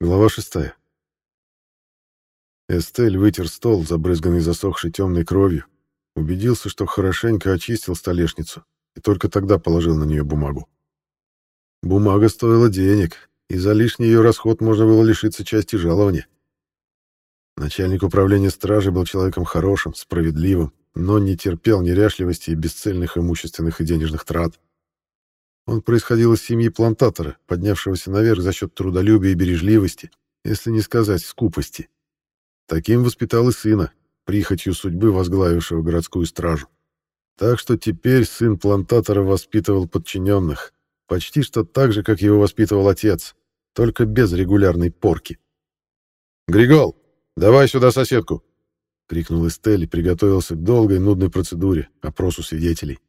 Глава шестая. Эстель вытер стол, забрызганный засохшей темной кровью, убедился, что хорошенько очистил столешницу, и только тогда положил на нее бумагу. Бумага стоила денег, и за лишний ее расход можно было лишиться части жалования. Начальник управления стражи был человеком хорошим, справедливым, но не терпел неряшливости и бесцельных имущественных и денежных трат. Он происходил из семьи плантатора, поднявшегося наверх за счет трудолюбия и бережливости, если не сказать скупости. Таким воспитал и сына, прихотью судьбы возглавившего городскую стражу. Так что теперь сын плантатора воспитывал подчиненных, почти что так же, как его воспитывал отец, только без регулярной порки. «Григол, давай сюда соседку!» — крикнул Эстель и приготовился к долгой нудной процедуре, опросу свидетелей.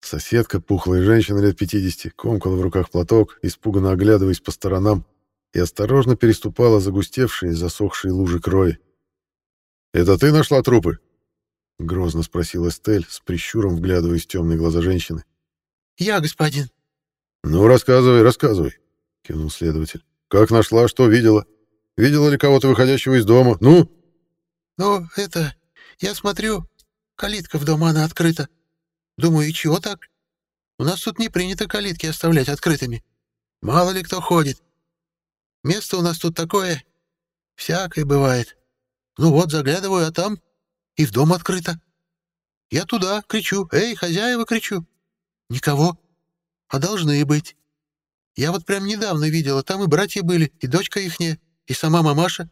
Соседка, пухлая женщина лет 50, комкала в руках платок, испуганно оглядываясь по сторонам, и осторожно переступала загустевшие, засохшие лужи крови. «Это ты нашла трупы?» — грозно спросил Эстель, с прищуром вглядываясь в темные глаза женщины. «Я, господин». «Ну, рассказывай, рассказывай», — кивнул следователь. «Как нашла, что видела? Видела ли кого-то выходящего из дома? Ну?» «Ну, это... Я смотрю, калитка в дома, она открыта. Думаю, и чего так? У нас тут не принято калитки оставлять открытыми. Мало ли кто ходит. Место у нас тут такое. Всякое бывает. Ну вот, заглядываю, а там и в дом открыто. Я туда кричу. «Эй, хозяева!» кричу. Никого. А должны быть. Я вот прям недавно видела, там и братья были, и дочка ихняя, и сама мамаша.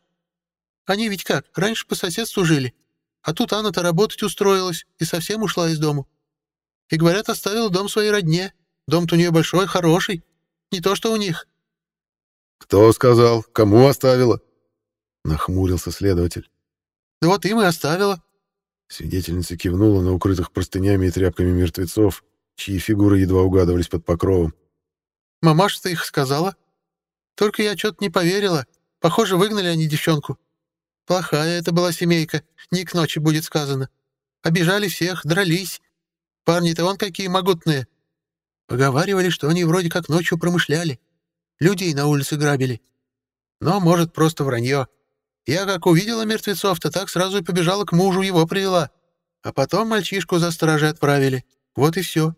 Они ведь как, раньше по соседству жили, а тут Анна-то работать устроилась и совсем ушла из дому. И, говорят, оставила дом своей родне. Дом-то у нее большой, хороший. Не то, что у них. «Кто сказал? Кому оставила?» Нахмурился следователь. «Да вот им и оставила». Свидетельница кивнула на укрытых простынями и тряпками мертвецов, чьи фигуры едва угадывались под покровом. «Мамаша-то их сказала. Только я что-то не поверила. Похоже, выгнали они девчонку. Плохая это была семейка, не к ночи будет сказано. Обижали всех, дрались. Парни-то вон какие могутные. Поговаривали, что они вроде как ночью промышляли. Людей на улице грабили. Но, может, просто вранье. Я как увидела мертвецов-то, так сразу и побежала к мужу, его привела. А потом мальчишку за стражей отправили. Вот и все.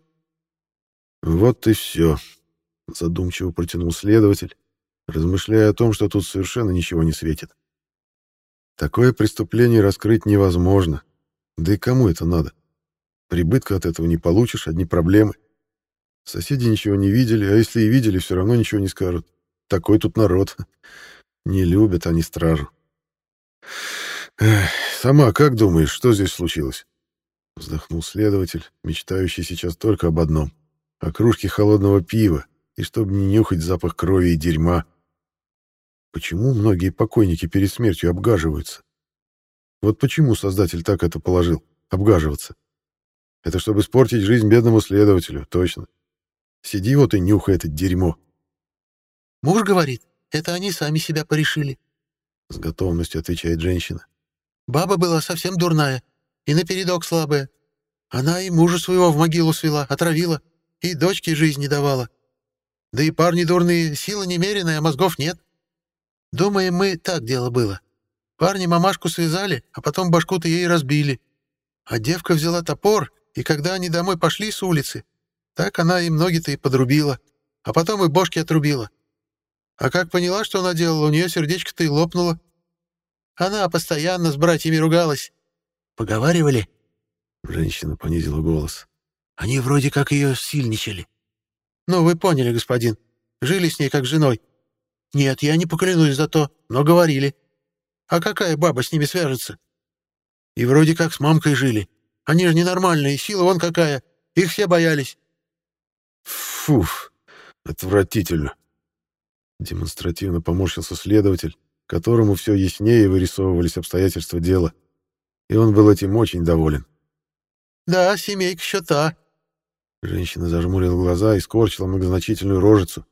«Вот и все», — задумчиво протянул следователь, размышляя о том, что тут совершенно ничего не светит. Такое преступление раскрыть невозможно. Да и кому это надо? Прибытка от этого не получишь, одни проблемы. Соседи ничего не видели, а если и видели, все равно ничего не скажут. Такой тут народ. Не любят они стражу. Сама как думаешь, что здесь случилось? Вздохнул следователь, мечтающий сейчас только об одном — о кружке холодного пива, и чтобы не нюхать запах крови и дерьма. Почему многие покойники перед смертью обгаживаются? Вот почему создатель так это положил — обгаживаться? Это чтобы испортить жизнь бедному следователю, точно. Сиди вот и нюхай это дерьмо. Муж говорит, это они сами себя порешили. С готовностью отвечает женщина. Баба была совсем дурная и напередок слабая. Она и мужа своего в могилу свела, отравила, и дочке жизнь не давала. Да и парни дурные, сила немеренная, а мозгов нет. Думаем мы, так дело было. Парни мамашку связали, а потом башку-то ей разбили. А девка взяла топор и когда они домой пошли с улицы, так она им ноги-то и подрубила, а потом и бошки отрубила. А как поняла, что она делала, у нее сердечко-то и лопнуло. Она постоянно с братьями ругалась. Поговаривали? Женщина понизила голос. Они вроде как ее сильничали. Ну, вы поняли, господин. Жили с ней как с женой. Нет, я не поклянусь за то, но говорили. А какая баба с ними свяжется? И вроде как с мамкой жили. Они же ненормальные, сила вон какая. Их все боялись. Фуф, отвратительно. Демонстративно поморщился следователь, которому все яснее вырисовывались обстоятельства дела. И он был этим очень доволен. «Да, семейка еще та». Женщина зажмурила глаза и скорчила многозначительную рожицу.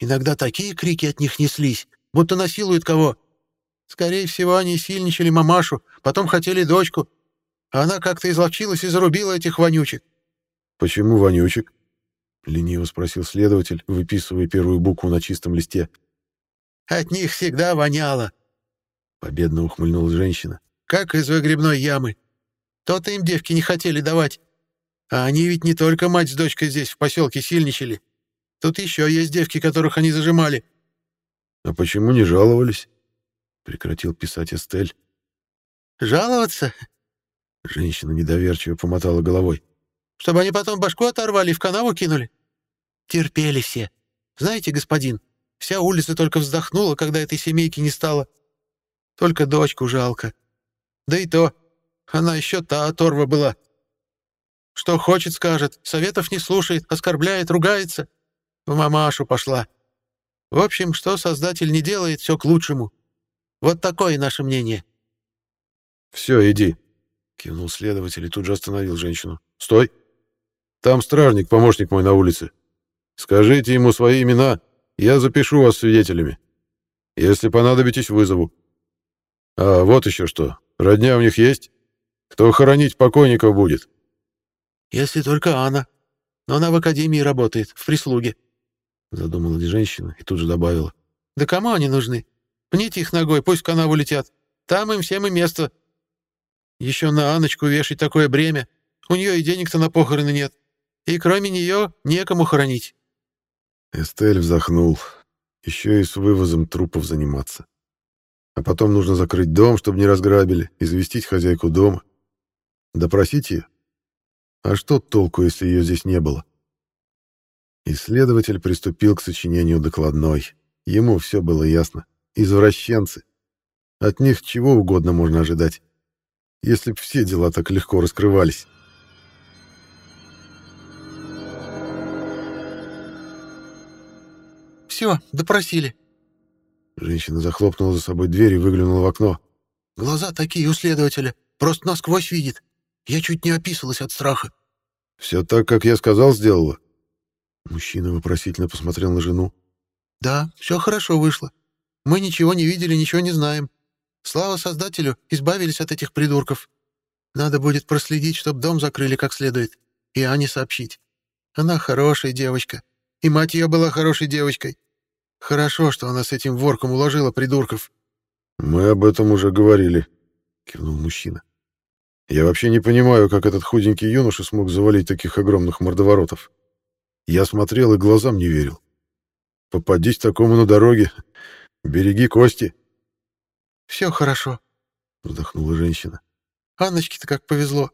«Иногда такие крики от них неслись, будто насилуют кого. Скорее всего, они сильничали мамашу, потом хотели дочку, она как-то изловчилась и зарубила этих вонючек. «Почему вонючек?» — лениво спросил следователь, выписывая первую букву на чистом листе. От них всегда воняло. Победно ухмыльнулась женщина. Как из выгребной ямы. То-то им девки не хотели давать. А они ведь не только мать с дочкой здесь, в поселке, сильничали. Тут еще есть девки, которых они зажимали. А почему не жаловались? Прекратил писать Эстель. Жаловаться? Женщина недоверчиво помотала головой. Чтобы они потом башку оторвали и в канаву кинули? Терпели все. Знаете, господин, вся улица только вздохнула, когда этой семейки не стало. Только дочку жалко. Да и то, она еще та оторва была. Что хочет, скажет, советов не слушает, оскорбляет, ругается. В мамашу пошла. В общем, что Создатель не делает, все к лучшему. Вот такое наше мнение. «Все, иди», — кивнул следователь и тут же остановил женщину. «Стой! Там стражник, помощник мой на улице. Скажите ему свои имена, я запишу вас свидетелями. Если понадобитесь, вызову. А вот еще что. Родня у них есть? Кто хоронить покойников будет?» «Если только Анна. Но она в академии работает, в прислуге», — задумалась женщина и тут же добавила. «Да кому они нужны? Пните их ногой, пусть в канаву летят. Там им всем и место. Еще на Аночку вешать такое бремя. У нее и денег-то на похороны нет. И кроме нее некому хоронить». Эстель вздохнул. Еще и с вывозом трупов заниматься. А потом нужно закрыть дом, чтобы не разграбили, известить хозяйку дома. Допросить ее? А что толку, если ее здесь не было? Исследователь приступил к сочинению докладной. Ему все было ясно. Извращенцы. От них чего угодно можно ожидать. Если б все дела так легко раскрывались. «Все, допросили». Женщина захлопнула за собой дверь и выглянула в окно. «Глаза такие у следователя. Просто насквозь видит. Я чуть не описалась от страха». «Все так, как я сказал, сделала?» Мужчина вопросительно посмотрел на жену. «Да, все хорошо вышло. Мы ничего не видели, ничего не знаем. Слава Создателю, избавились от этих придурков. Надо будет проследить, чтобы дом закрыли как следует. И Ане сообщить. Она хорошая девочка. И мать ее была хорошей девочкой. Хорошо, что она с этим ворком уложила придурков». «Мы об этом уже говорили», — кивнул мужчина. «Я вообще не понимаю, как этот худенький юноша смог завалить таких огромных мордоворотов. Я смотрел и глазам не верил. Попадись такому на дороге. Береги кости. Все хорошо, вздохнула женщина. Анночке-то как повезло.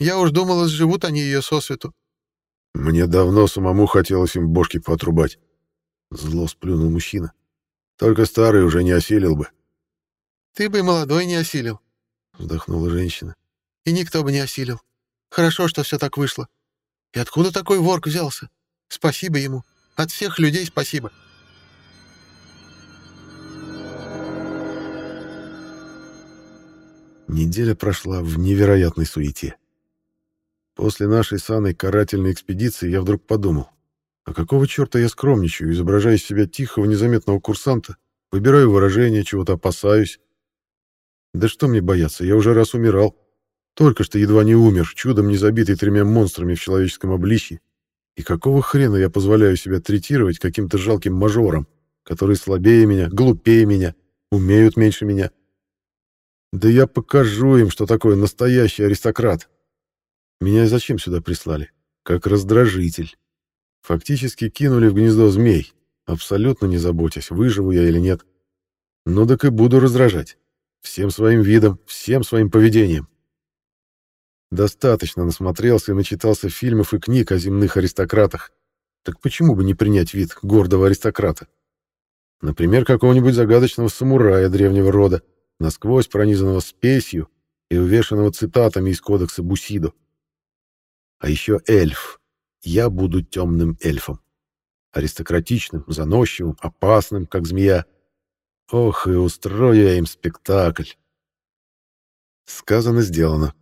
Я уж думала, сживут они ее сосвету. Мне давно самому хотелось им бошки поотрубать. Зло сплюнул мужчина. Только старый уже не осилил бы. Ты бы молодой не осилил, вздохнула женщина. И никто бы не осилил. Хорошо, что все так вышло. И откуда такой ворк взялся? Спасибо ему. От всех людей спасибо. Неделя прошла в невероятной суете. После нашей саной карательной экспедиции я вдруг подумал, а какого черта я скромничаю, изображая из себя тихого, незаметного курсанта, выбираю выражения, чего-то опасаюсь. Да что мне бояться, я уже раз умирал. Только что едва не умер, чудом не забитый тремя монстрами в человеческом обличье. И какого хрена я позволяю себя третировать каким-то жалким мажором, которые слабее меня, глупее меня, умеют меньше меня? Да я покажу им, что такое настоящий аристократ. Меня зачем сюда прислали? Как раздражитель. Фактически кинули в гнездо змей, абсолютно не заботясь, выживу я или нет. Ну так и буду раздражать. Всем своим видом, всем своим поведением. Достаточно насмотрелся и начитался фильмов и книг о земных аристократах. Так почему бы не принять вид гордого аристократа? Например, какого-нибудь загадочного самурая древнего рода, насквозь пронизанного спесью и увешанного цитатами из кодекса Бусидо. А еще эльф. Я буду темным эльфом. Аристократичным, заносчивым, опасным, как змея. Ох, и устрою я им спектакль. Сказано, сделано.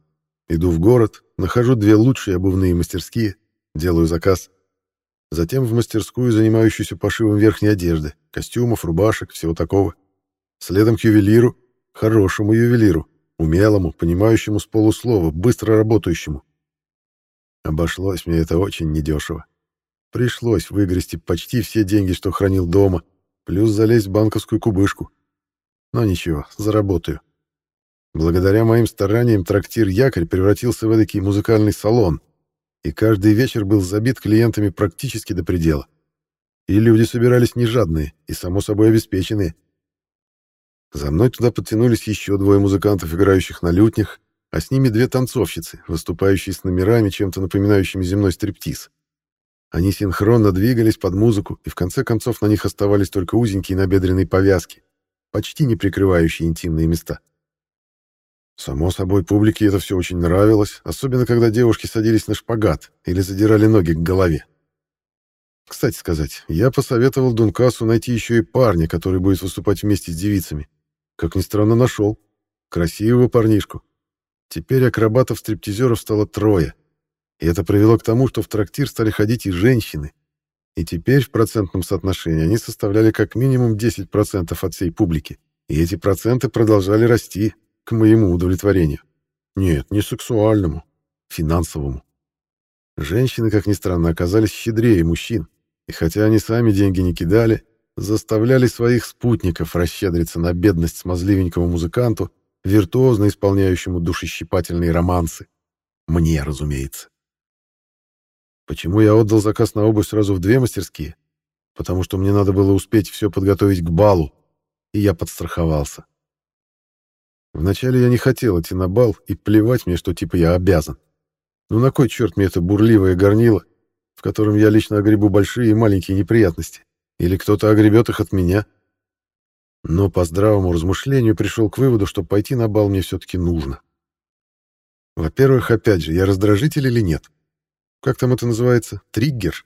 Иду в город, нахожу две лучшие обувные мастерские, делаю заказ. Затем в мастерскую, занимающуюся пошивом верхней одежды, костюмов, рубашек, всего такого. Следом к ювелиру, хорошему ювелиру, умелому, понимающему с полуслова, быстро работающему. Обошлось мне это очень недешево. Пришлось выгрести почти все деньги, что хранил дома, плюс залезть в банковскую кубышку. Но ничего, заработаю. Благодаря моим стараниям трактир «Якорь» превратился в эдакий музыкальный салон, и каждый вечер был забит клиентами практически до предела. И люди собирались не жадные и, само собой, обеспеченные. За мной туда подтянулись еще двое музыкантов, играющих на лютнях, а с ними две танцовщицы, выступающие с номерами, чем-то напоминающими земной стриптиз. Они синхронно двигались под музыку, и в конце концов на них оставались только узенькие набедренные повязки, почти не прикрывающие интимные места. Само собой, публике это все очень нравилось, особенно когда девушки садились на шпагат или задирали ноги к голове. Кстати сказать, я посоветовал Дункасу найти еще и парня, который будет выступать вместе с девицами. Как ни странно, нашел. Красивого парнишку. Теперь акробатов-стриптизеров стало трое. И это привело к тому, что в трактир стали ходить и женщины. И теперь в процентном соотношении они составляли как минимум 10% от всей публики. И эти проценты продолжали расти, к моему удовлетворению. Нет, не сексуальному, финансовому. Женщины, как ни странно, оказались щедрее мужчин, и хотя они сами деньги не кидали, заставляли своих спутников расщедриться на бедность смазливенькому музыканту, виртуозно исполняющему душещипательные романсы. Мне, разумеется. Почему я отдал заказ на обувь сразу в две мастерские? Потому что мне надо было успеть все подготовить к балу, и я подстраховался. Вначале я не хотел идти на бал, и плевать мне, что типа я обязан. Ну на кой черт мне это бурливое горнило, в котором я лично огребу большие и маленькие неприятности? Или кто-то огребет их от меня? Но по здравому размышлению пришел к выводу, что пойти на бал мне все-таки нужно. Во-первых, опять же, я раздражитель или нет? Как там это называется? Триггер?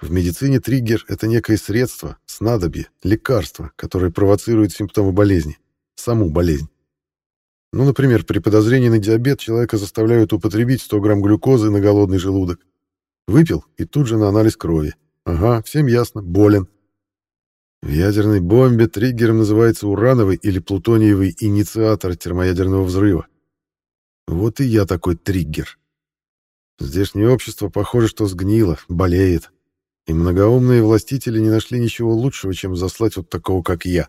В медицине триггер — это некое средство, снадобье, лекарство, которое провоцирует симптомы болезни, саму болезнь. Ну, например, при подозрении на диабет человека заставляют употребить 100 грамм глюкозы на голодный желудок. Выпил и тут же на анализ крови. Ага, всем ясно, болен. В ядерной бомбе триггером называется урановый или плутониевый инициатор термоядерного взрыва. Вот и я такой триггер. Здешнее общество, похоже, что сгнило, болеет. И многоумные властители не нашли ничего лучшего, чем заслать вот такого, как я.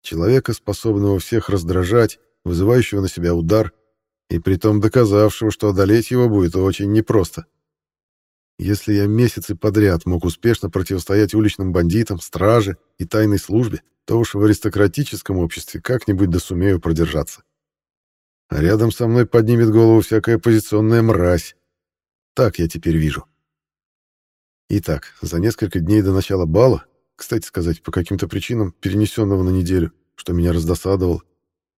Человека, способного всех раздражать, вызывающего на себя удар, и притом доказавшего, что одолеть его будет очень непросто. Если я месяцы подряд мог успешно противостоять уличным бандитам, страже и тайной службе, то уж в аристократическом обществе как-нибудь да продержаться. А рядом со мной поднимет голову всякая оппозиционная мразь. Так я теперь вижу. Итак, за несколько дней до начала бала, кстати сказать, по каким-то причинам, перенесенного на неделю, что меня раздосадовало,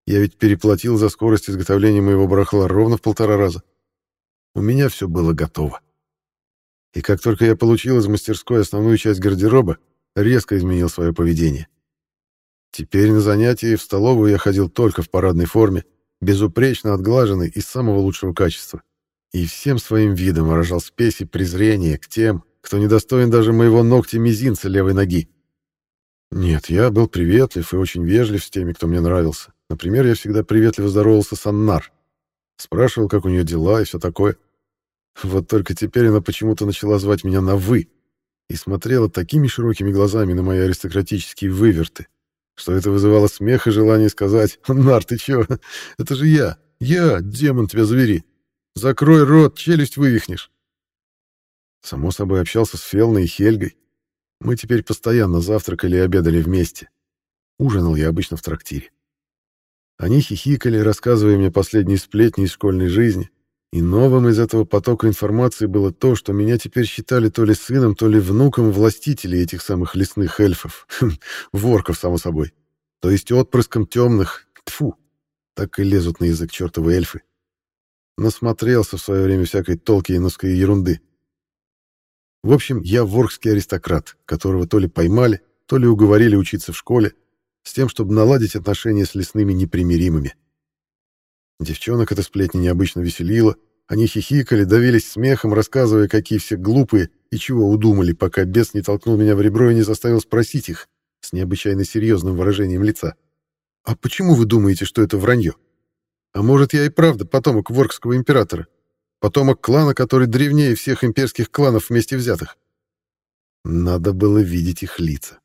я ведь переплатил за скорость изготовления моего барахла ровно в полтора раза. У меня все было готово. И как только я получил из мастерской основную часть гардероба, резко изменил свое поведение. Теперь на занятия в столовую я ходил только в парадной форме, безупречно отглаженной из самого лучшего качества. И всем своим видом выражал спесь и презрение к тем, кто недостоин даже моего ногтя мизинца левой ноги. Нет, я был приветлив и очень вежлив с теми, кто мне нравился. Например, я всегда приветливо здоровался с Аннар. Спрашивал, как у нее дела и все такое. Вот только теперь она почему-то начала звать меня на «вы» и смотрела такими широкими глазами на мои аристократические выверты, что это вызывало смех и желание сказать «Нар, ты чё? Это же я! Я, демон тебя завери! Закрой рот, челюсть вывихнешь!» Само собой общался с Фелной и Хельгой. Мы теперь постоянно завтракали и обедали вместе. Ужинал я обычно в трактире. Они хихикали, рассказывая мне последние сплетни из школьной жизни, и новым из этого потока информации было то, что меня теперь считали то ли сыном, то ли внуком властителей этих самых лесных эльфов. Хм, ворков, само собой. То есть отпрыском темных. Тфу, так и лезут на язык чертовы эльфы. Насмотрелся в свое время всякой толкиеновской ерунды. В общем, я воркский аристократ, которого то ли поймали, то ли уговорили учиться в школе, с тем, чтобы наладить отношения с лесными непримиримыми. Девчонок эта сплетня необычно веселила, они хихикали, давились смехом, рассказывая, какие все глупые и чего удумали, пока бес не толкнул меня в ребро и не заставил спросить их с необычайно серьезным выражением лица. «А почему вы думаете, что это вранье? А может, я и правда потомок Воркского императора? Потомок клана, который древнее всех имперских кланов вместе взятых?» Надо было видеть их лица.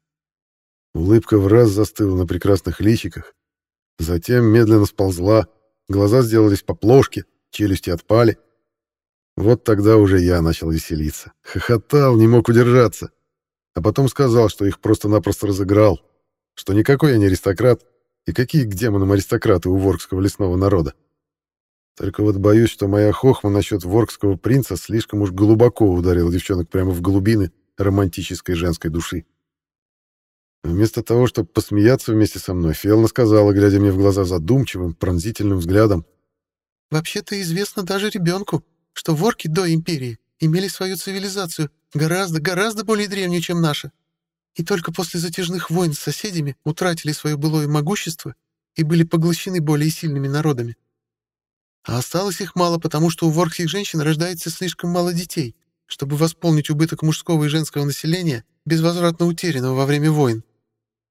Улыбка в раз застыла на прекрасных личиках, затем медленно сползла, глаза сделались по плошке, челюсти отпали. Вот тогда уже я начал веселиться. Хохотал, не мог удержаться. А потом сказал, что их просто-напросто разыграл, что никакой я не аристократ, и какие к демонам аристократы у воркского лесного народа. Только вот боюсь, что моя хохма насчет воркского принца слишком уж глубоко ударила девчонок прямо в глубины романтической женской души. Вместо того, чтобы посмеяться вместе со мной, Фиэлна сказала, глядя мне в глаза задумчивым, пронзительным взглядом. «Вообще-то известно даже ребенку, что ворки до Империи имели свою цивилизацию, гораздо, гораздо более древнюю, чем наша, и только после затяжных войн с соседями утратили свое былое могущество и были поглощены более сильными народами. А осталось их мало, потому что у воркских женщин рождается слишком мало детей, чтобы восполнить убыток мужского и женского населения, безвозвратно утерянного во время войн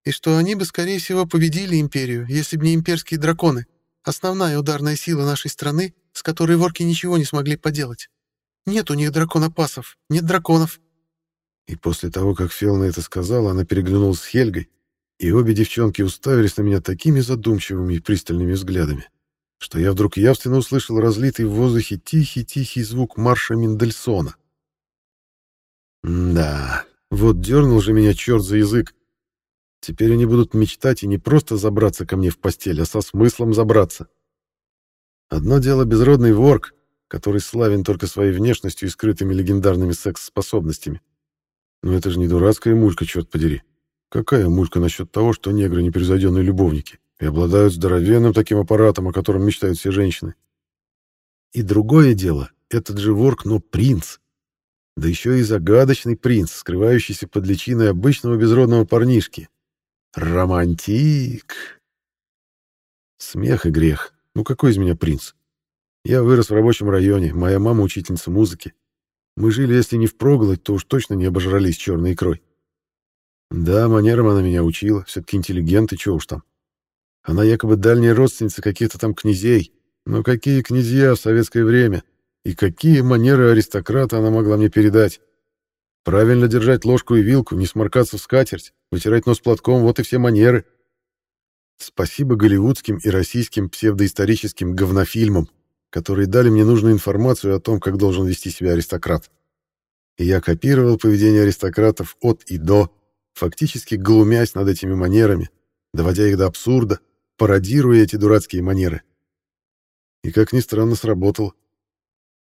и что они бы, скорее всего, победили империю, если бы не имперские драконы, основная ударная сила нашей страны, с которой ворки ничего не смогли поделать. Нет у них драконопасов, нет драконов. И после того, как Фелна это сказала, она переглянулась с Хельгой, и обе девчонки уставились на меня такими задумчивыми и пристальными взглядами, что я вдруг явственно услышал разлитый в воздухе тихий-тихий звук марша Мендельсона. да, вот дернул же меня черт за язык, Теперь они будут мечтать и не просто забраться ко мне в постель, а со смыслом забраться. Одно дело безродный ворк, который славен только своей внешностью и скрытыми легендарными секс-способностями. Но это же не дурацкая мулька, черт подери. Какая мулька насчет того, что негры непревзойденные любовники и обладают здоровенным таким аппаратом, о котором мечтают все женщины? И другое дело, этот же ворк, но принц. Да еще и загадочный принц, скрывающийся под личиной обычного безродного парнишки, Романтик. Смех и грех. Ну какой из меня принц? Я вырос в рабочем районе, моя мама учительница музыки. Мы жили, если не впроголодь, то уж точно не обожрались черной икрой. Да, манерам она меня учила, все-таки интеллигент, и чего уж там. Она якобы дальняя родственница каких-то там князей. Но какие князья в советское время? И какие манеры аристократа она могла мне передать? Правильно держать ложку и вилку, не сморкаться в скатерть, вытирать нос платком, вот и все манеры. Спасибо голливудским и российским псевдоисторическим говнофильмам, которые дали мне нужную информацию о том, как должен вести себя аристократ. И я копировал поведение аристократов от и до, фактически глумясь над этими манерами, доводя их до абсурда, пародируя эти дурацкие манеры. И, как ни странно, сработало.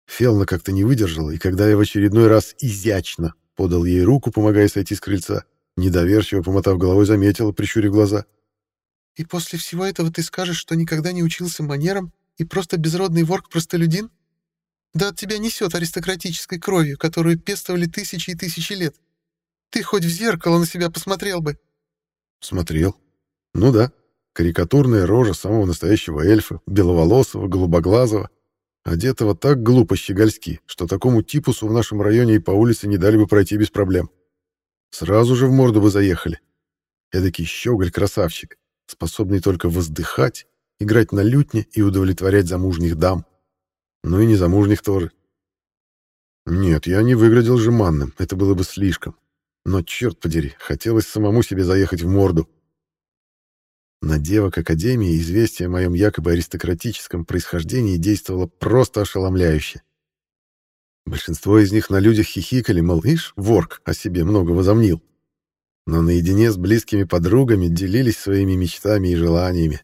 Фелна как-то не выдержала, и когда я в очередной раз изящно подал ей руку, помогая сойти с крыльца. Недоверчиво помотав головой, заметила, прищурив глаза. «И после всего этого ты скажешь, что никогда не учился манерам и просто безродный ворк-простолюдин? Да от тебя несет аристократической кровью, которую пестовали тысячи и тысячи лет. Ты хоть в зеркало на себя посмотрел бы». «Смотрел. Ну да, карикатурная рожа самого настоящего эльфа, беловолосого, голубоглазого, одетого так глупо щегольски, что такому типусу в нашем районе и по улице не дали бы пройти без проблем. Сразу же в морду бы заехали. Эдакий щеголь-красавчик, способный только воздыхать, играть на лютне и удовлетворять замужних дам. Ну и незамужних тоже. Нет, я не выглядел жеманным, это было бы слишком. Но, черт подери, хотелось самому себе заехать в морду. На девок Академии известие о моем якобы аристократическом происхождении действовало просто ошеломляюще. Большинство из них на людях хихикали, мол, ишь, ворк о себе много возомнил. Но наедине с близкими подругами делились своими мечтами и желаниями.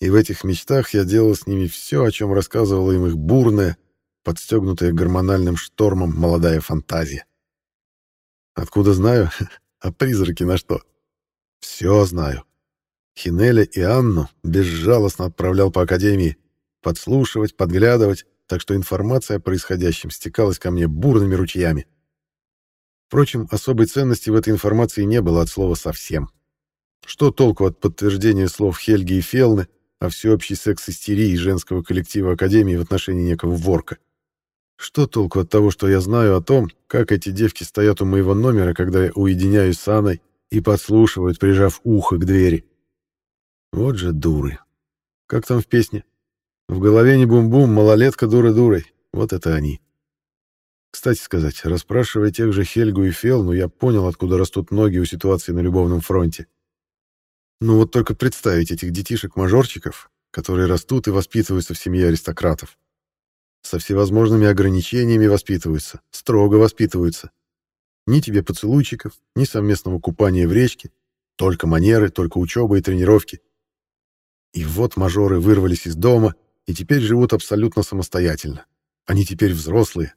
И в этих мечтах я делал с ними все, о чем рассказывала им их бурная, подстегнутая гормональным штормом молодая фантазия. Откуда знаю? А призраки на что? Все знаю. Хинеля и Анну безжалостно отправлял по академии, подслушивать, подглядывать, так что информация о происходящем стекалась ко мне бурными ручьями. Впрочем, особой ценности в этой информации не было от слова совсем. Что толку от подтверждения слов Хельги и Фелны о всеобщей секс-истерии женского коллектива Академии в отношении некого ворка? Что толку от того, что я знаю о том, как эти девки стоят у моего номера, когда я уединяюсь с Анной и подслушивают, прижав ухо к двери? Вот же дуры. Как там в песне? В голове не бум-бум, малолетка дура дурой. Вот это они. Кстати сказать, расспрашивая тех же Хельгу и Фелну, я понял, откуда растут ноги у ситуации на любовном фронте. Ну вот только представить этих детишек-мажорчиков, которые растут и воспитываются в семье аристократов. Со всевозможными ограничениями воспитываются, строго воспитываются. Ни тебе поцелуйчиков, ни совместного купания в речке, только манеры, только учеба и тренировки. И вот мажоры вырвались из дома и теперь живут абсолютно самостоятельно. Они теперь взрослые.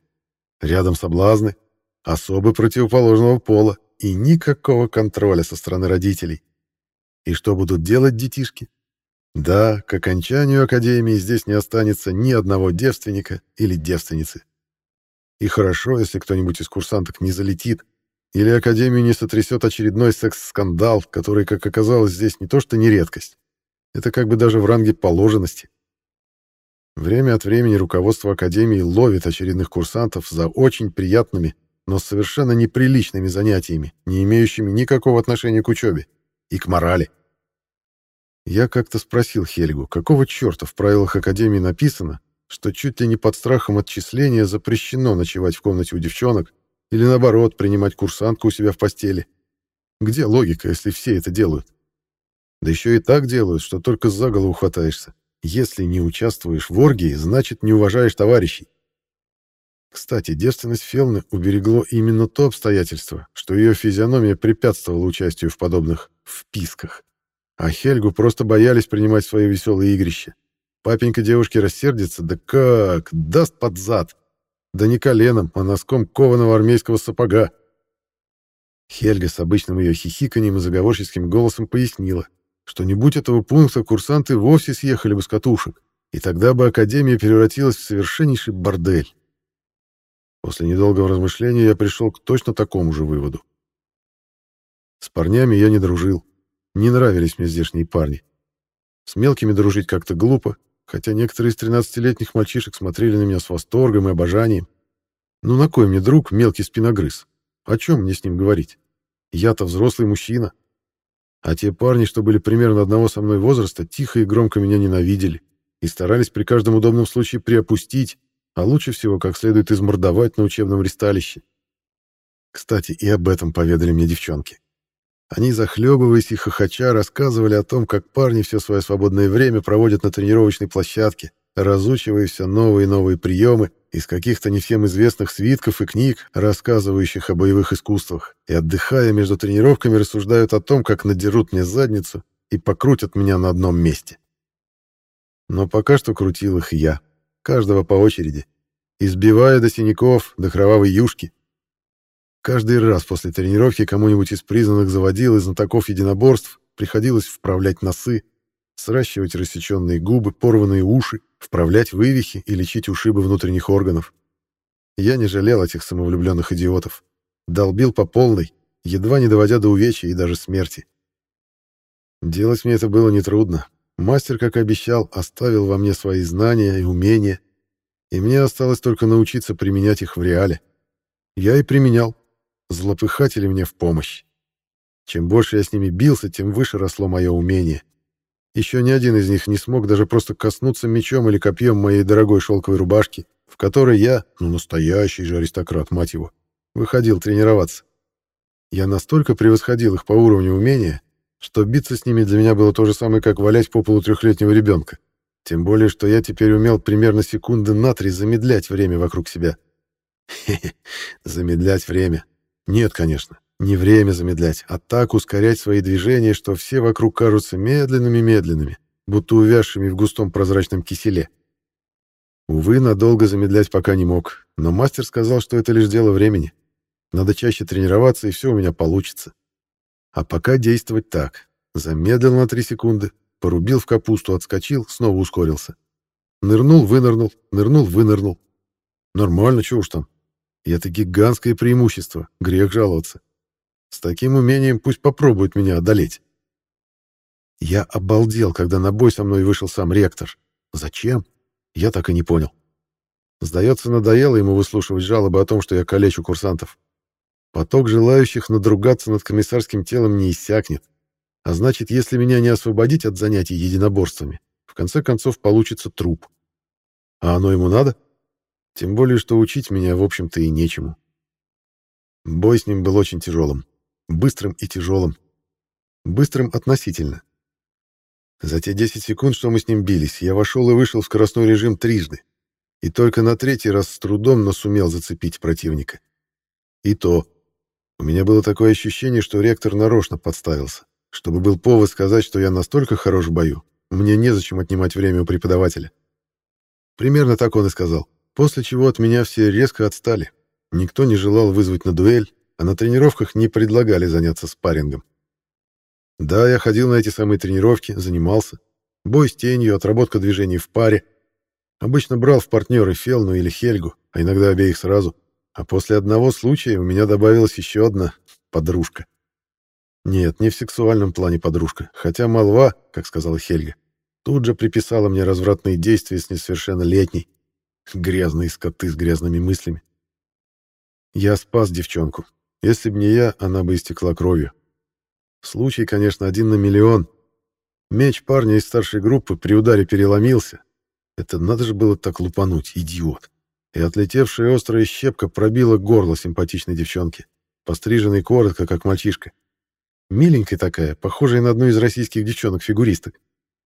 Рядом соблазны, особы противоположного пола и никакого контроля со стороны родителей. И что будут делать детишки? Да, к окончанию академии здесь не останется ни одного девственника или девственницы. И хорошо, если кто-нибудь из курсанток не залетит, или академию не сотрясет очередной секс-скандал, который, как оказалось, здесь не то что не редкость, это как бы даже в ранге положенности. Время от времени руководство академии ловит очередных курсантов за очень приятными, но совершенно неприличными занятиями, не имеющими никакого отношения к учебе и к морали. Я как-то спросил Хельгу, какого черта в правилах Академии написано, что чуть ли не под страхом отчисления запрещено ночевать в комнате у девчонок или, наоборот, принимать курсантку у себя в постели. Где логика, если все это делают? Да еще и так делают, что только за голову хватаешься. Если не участвуешь в оргии, значит, не уважаешь товарищей. Кстати, девственность Фелны уберегло именно то обстоятельство, что ее физиономия препятствовала участию в подобных вписках. А Хельгу просто боялись принимать свои веселые игрища. Папенька девушки рассердится, да как, даст под зад. Да не коленом, а носком кованого армейского сапога. Хельга с обычным ее хихиканием и заговорческим голосом пояснила, что не будь этого пункта, курсанты вовсе съехали бы с катушек, и тогда бы Академия превратилась в совершеннейший бордель. После недолгого размышления я пришел к точно такому же выводу. С парнями я не дружил. Не нравились мне здешние парни. С мелкими дружить как-то глупо, хотя некоторые из 13-летних мальчишек смотрели на меня с восторгом и обожанием. Ну на кой мне друг мелкий спиногрыз? О чем мне с ним говорить? Я-то взрослый мужчина. А те парни, что были примерно одного со мной возраста, тихо и громко меня ненавидели и старались при каждом удобном случае приопустить, а лучше всего как следует измордовать на учебном ристалище. Кстати, и об этом поведали мне девчонки. Они, захлебываясь и хохоча, рассказывали о том, как парни все свое свободное время проводят на тренировочной площадке, разучивая все новые и новые приемы из каких-то не всем известных свитков и книг, рассказывающих о боевых искусствах, и, отдыхая между тренировками, рассуждают о том, как надерут мне задницу и покрутят меня на одном месте. Но пока что крутил их я, каждого по очереди, избивая до синяков, до кровавой юшки, Каждый раз после тренировки кому-нибудь из признанных заводил и знатоков единоборств приходилось вправлять носы, сращивать рассеченные губы, порванные уши, вправлять вывихи и лечить ушибы внутренних органов. Я не жалел этих самовлюбленных идиотов. Долбил по полной, едва не доводя до увечья и даже смерти. Делать мне это было нетрудно. Мастер, как обещал, оставил во мне свои знания и умения, и мне осталось только научиться применять их в реале. Я и применял. Злопыхатели мне в помощь. Чем больше я с ними бился, тем выше росло мое умение. Еще ни один из них не смог даже просто коснуться мечом или копьем моей дорогой шелковой рубашки, в которой я, ну настоящий же аристократ, мать его, выходил тренироваться. Я настолько превосходил их по уровню умения, что биться с ними для меня было то же самое, как валять по полу трехлетнего ребенка. Тем более, что я теперь умел примерно секунды на три замедлять время вокруг себя. Хе-хе, замедлять время. Нет, конечно, не время замедлять, а так ускорять свои движения, что все вокруг кажутся медленными-медленными, будто увязшими в густом прозрачном киселе. Увы, надолго замедлять пока не мог, но мастер сказал, что это лишь дело времени. Надо чаще тренироваться, и все у меня получится. А пока действовать так. Замедлил на три секунды, порубил в капусту, отскочил, снова ускорился. Нырнул, вынырнул, нырнул, вынырнул. Нормально, чего уж там. И это гигантское преимущество, грех жаловаться. С таким умением пусть попробует меня одолеть. Я обалдел, когда на бой со мной вышел сам ректор. Зачем? Я так и не понял. Сдается, надоело ему выслушивать жалобы о том, что я калечу курсантов. Поток желающих надругаться над комиссарским телом не иссякнет. А значит, если меня не освободить от занятий единоборствами, в конце концов получится труп. А оно ему надо? — тем более, что учить меня, в общем-то, и нечему. Бой с ним был очень тяжелым. Быстрым и тяжелым. Быстрым относительно. За те 10 секунд, что мы с ним бились, я вошел и вышел в скоростной режим трижды. И только на третий раз с трудом, но сумел зацепить противника. И то. У меня было такое ощущение, что ректор нарочно подставился, чтобы был повод сказать, что я настолько хорош в бою, мне незачем отнимать время у преподавателя. Примерно так он и сказал. После чего от меня все резко отстали. Никто не желал вызвать на дуэль, а на тренировках не предлагали заняться спаррингом. Да, я ходил на эти самые тренировки, занимался. Бой с тенью, отработка движений в паре. Обычно брал в партнеры Фелну или Хельгу, а иногда обеих сразу. А после одного случая у меня добавилась еще одна подружка. Нет, не в сексуальном плане подружка, хотя молва, как сказала Хельга, тут же приписала мне развратные действия с несовершеннолетней. Грязные скоты с грязными мыслями. Я спас девчонку. Если б не я, она бы истекла кровью. Случай, конечно, один на миллион. Меч парня из старшей группы при ударе переломился. Это надо же было так лупануть, идиот. И отлетевшая острая щепка пробила горло симпатичной девчонки, постриженной коротко, как мальчишка. Миленькая такая, похожая на одну из российских девчонок-фигуристок.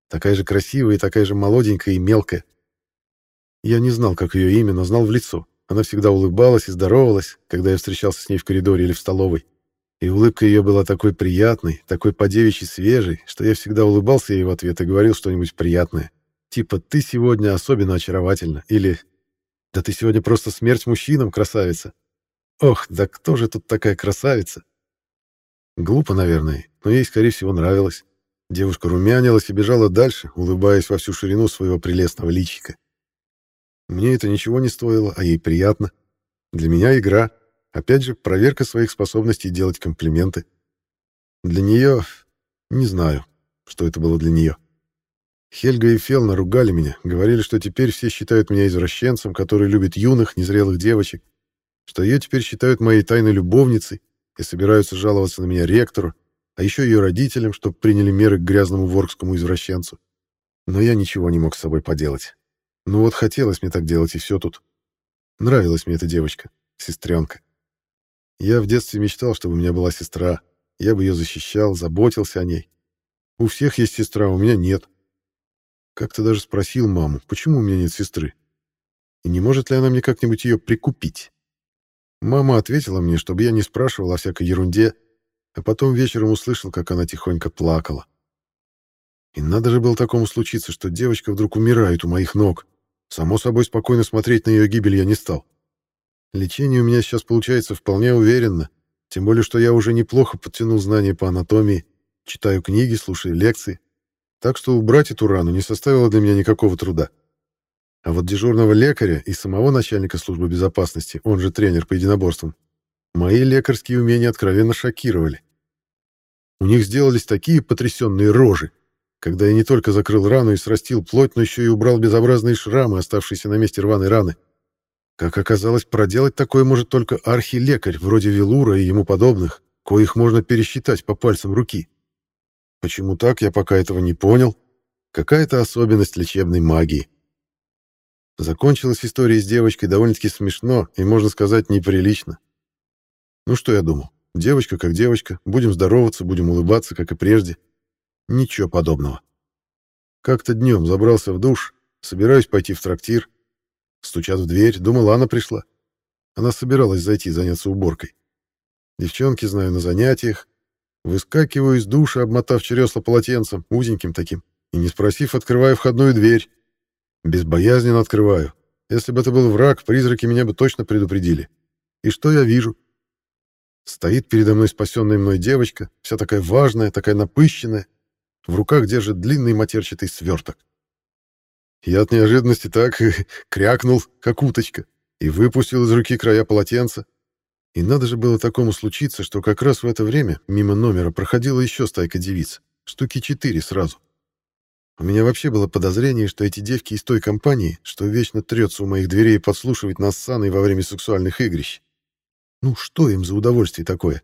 Такая же красивая такая же молоденькая и мелкая. Я не знал, как ее имя, но знал в лицо. Она всегда улыбалась и здоровалась, когда я встречался с ней в коридоре или в столовой. И улыбка ее была такой приятной, такой по-девичьи свежей, что я всегда улыбался ей в ответ и говорил что-нибудь приятное. Типа «ты сегодня особенно очаровательна» или «да ты сегодня просто смерть мужчинам, красавица». Ох, да кто же тут такая красавица? Глупо, наверное, но ей, скорее всего, нравилось. Девушка румянилась и бежала дальше, улыбаясь во всю ширину своего прелестного личика. Мне это ничего не стоило, а ей приятно. Для меня игра — Опять же, проверка своих способностей делать комплименты. Для нее... Не знаю, что это было для нее. Хельга и Фел наругали меня, говорили, что теперь все считают меня извращенцем, который любит юных, незрелых девочек, что ее теперь считают моей тайной любовницей и собираются жаловаться на меня ректору, а еще ее родителям, чтобы приняли меры к грязному воркскому извращенцу. Но я ничего не мог с собой поделать. Ну вот хотелось мне так делать, и все тут. Нравилась мне эта девочка, сестренка. Я в детстве мечтал, чтобы у меня была сестра. Я бы ее защищал, заботился о ней. У всех есть сестра, у меня нет. Как-то даже спросил маму, почему у меня нет сестры? И не может ли она мне как-нибудь ее прикупить? Мама ответила мне, чтобы я не спрашивал о всякой ерунде, а потом вечером услышал, как она тихонько плакала. И надо же было такому случиться, что девочка вдруг умирает у моих ног. Само собой, спокойно смотреть на ее гибель я не стал. Лечение у меня сейчас получается вполне уверенно, тем более, что я уже неплохо подтянул знания по анатомии, читаю книги, слушаю лекции. Так что убрать эту рану не составило для меня никакого труда. А вот дежурного лекаря и самого начальника службы безопасности, он же тренер по единоборствам, мои лекарские умения откровенно шокировали. У них сделались такие потрясенные рожи, когда я не только закрыл рану и срастил плоть, но еще и убрал безобразные шрамы, оставшиеся на месте рваной раны. Как оказалось, проделать такое может только архилекарь, вроде Велура и ему подобных, коих можно пересчитать по пальцам руки. Почему так, я пока этого не понял. Какая-то особенность лечебной магии. Закончилась история с девочкой довольно-таки смешно и, можно сказать, неприлично. Ну что я думал? Девочка как девочка, будем здороваться, будем улыбаться, как и прежде. Ничего подобного. Как-то днем забрался в душ, собираюсь пойти в трактир, Стучат в дверь, думал, Анна пришла. Она собиралась зайти заняться уборкой. Девчонки, знаю, на занятиях. Выскакиваю из душа, обмотав чересло полотенцем, узеньким таким, и, не спросив, открываю входную дверь. Безбоязненно открываю. Если бы это был враг, призраки меня бы точно предупредили. И что я вижу? Стоит передо мной спасенная мной девочка, вся такая важная, такая напыщенная. В руках держит длинный матерчатый сверток. Я от неожиданности так крякнул, как уточка, и выпустил из руки края полотенца. И надо же было такому случиться, что как раз в это время мимо номера проходила еще стайка девиц, штуки четыре сразу. У меня вообще было подозрение, что эти девки из той компании, что вечно трется у моих дверей и подслушивает нас с Анной во время сексуальных игрищ. Ну, что им за удовольствие такое?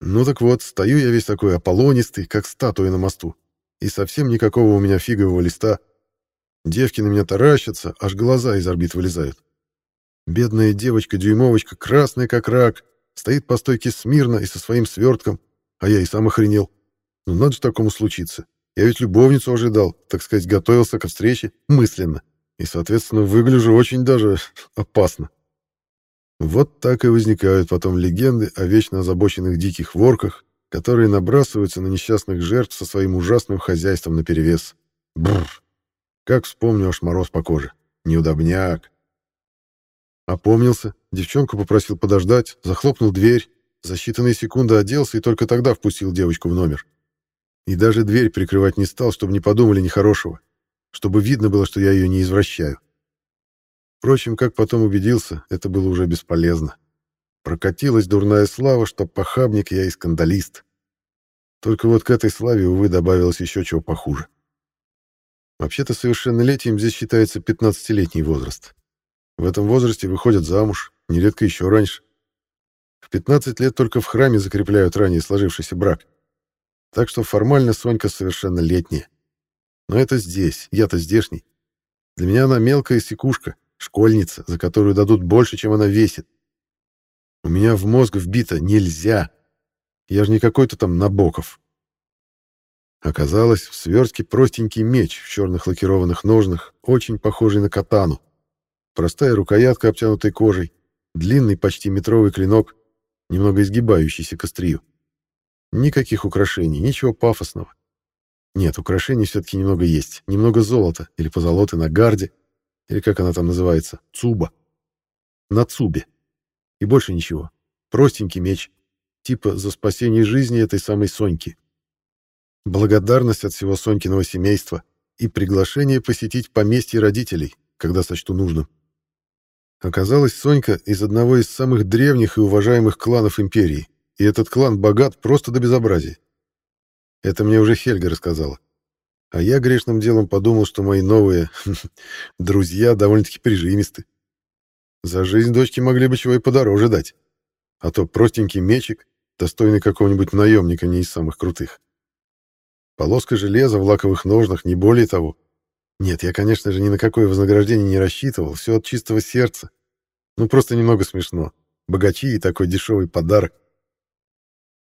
Ну так вот, стою я весь такой аполлонистый, как статуя на мосту, и совсем никакого у меня фигового листа — Девки на меня таращатся, аж глаза из орбит вылезают. Бедная девочка-дюймовочка, красная как рак, стоит по стойке смирно и со своим свертком, а я и сам охренел. Ну надо же такому случиться. Я ведь любовницу ожидал, так сказать, готовился ко встрече мысленно. И, соответственно, выгляжу очень даже опасно. Вот так и возникают потом легенды о вечно озабоченных диких ворках, которые набрасываются на несчастных жертв со своим ужасным хозяйством наперевес. Бррр. Как вспомню, аж мороз по коже. Неудобняк. Опомнился, девчонку попросил подождать, захлопнул дверь, за считанные секунды оделся и только тогда впустил девочку в номер. И даже дверь прикрывать не стал, чтобы не подумали нехорошего, чтобы видно было, что я ее не извращаю. Впрочем, как потом убедился, это было уже бесполезно. Прокатилась дурная слава, что похабник я и скандалист. Только вот к этой славе, увы, добавилось еще чего похуже. Вообще-то совершеннолетием здесь считается 15-летний возраст. В этом возрасте выходят замуж, нередко еще раньше. В 15 лет только в храме закрепляют ранее сложившийся брак. Так что формально Сонька совершеннолетняя. Но это здесь, я-то здешний. Для меня она мелкая секушка, школьница, за которую дадут больше, чем она весит. У меня в мозг вбито «нельзя». Я же не какой-то там Набоков. Оказалось, в свертке простенький меч в черных лакированных ножнах, очень похожий на катану. Простая рукоятка, обтянутой кожей, длинный почти метровый клинок, немного изгибающийся к острию. Никаких украшений, ничего пафосного. Нет, украшений все-таки немного есть. Немного золота или позолоты на гарде, или как она там называется, цуба. На цубе. И больше ничего. Простенький меч. Типа за спасение жизни этой самой Соньки. Благодарность от всего Сонькиного семейства и приглашение посетить поместье родителей, когда сочту нужным. Оказалось, Сонька из одного из самых древних и уважаемых кланов империи, и этот клан богат просто до безобразия. Это мне уже Хельга рассказала. А я грешным делом подумал, что мои новые друзья довольно-таки прижимисты. За жизнь дочки могли бы чего и подороже дать. А то простенький мечик, достойный какого-нибудь наемника не из самых крутых. Полоска железа в лаковых ножнах, не более того. Нет, я, конечно же, ни на какое вознаграждение не рассчитывал, все от чистого сердца. Ну, просто немного смешно. Богачи и такой дешевый подарок.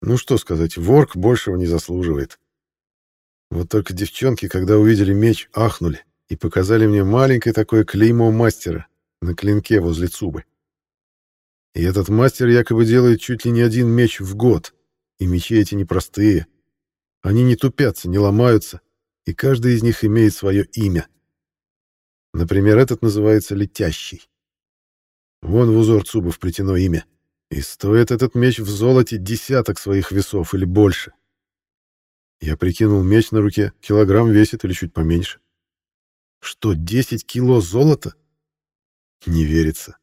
Ну, что сказать, ворк большего не заслуживает. Вот только девчонки, когда увидели меч, ахнули и показали мне маленькое такое клеймо мастера на клинке возле Цубы. И этот мастер якобы делает чуть ли не один меч в год, и мечи эти непростые. Они не тупятся, не ломаются, и каждый из них имеет свое имя. Например, этот называется «Летящий». Вон в узор Цуба вплетено имя. И стоит этот меч в золоте десяток своих весов или больше. Я прикинул меч на руке, килограмм весит или чуть поменьше. Что, 10 кило золота? Не верится.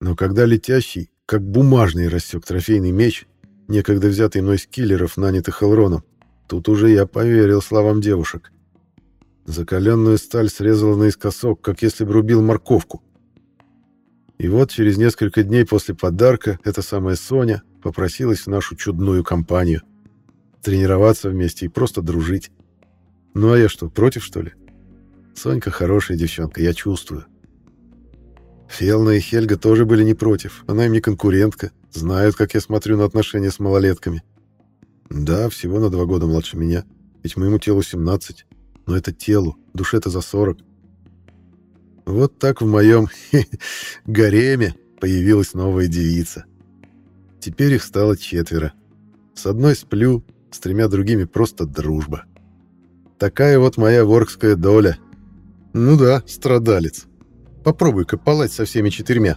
Но когда летящий, как бумажный рассек трофейный меч, некогда взятый мной с киллеров, нанятых Элроном, Тут уже я поверил словам девушек. Закаленную сталь срезала наискосок, как если бы рубил морковку. И вот через несколько дней после подарка эта самая Соня попросилась в нашу чудную компанию. Тренироваться вместе и просто дружить. Ну а я что, против, что ли? Сонька хорошая девчонка, я чувствую. Фелна и Хельга тоже были не против. Она им не конкурентка. Знают, как я смотрю на отношения с малолетками. Да, всего на два года младше меня, ведь моему телу 17, но это телу, душе-то за 40. Вот так в моем гареме появилась новая девица. Теперь их стало четверо. С одной сплю, с тремя другими просто дружба. Такая вот моя воркская доля. Ну да, страдалец. Попробуй-ка палать со всеми четырьмя.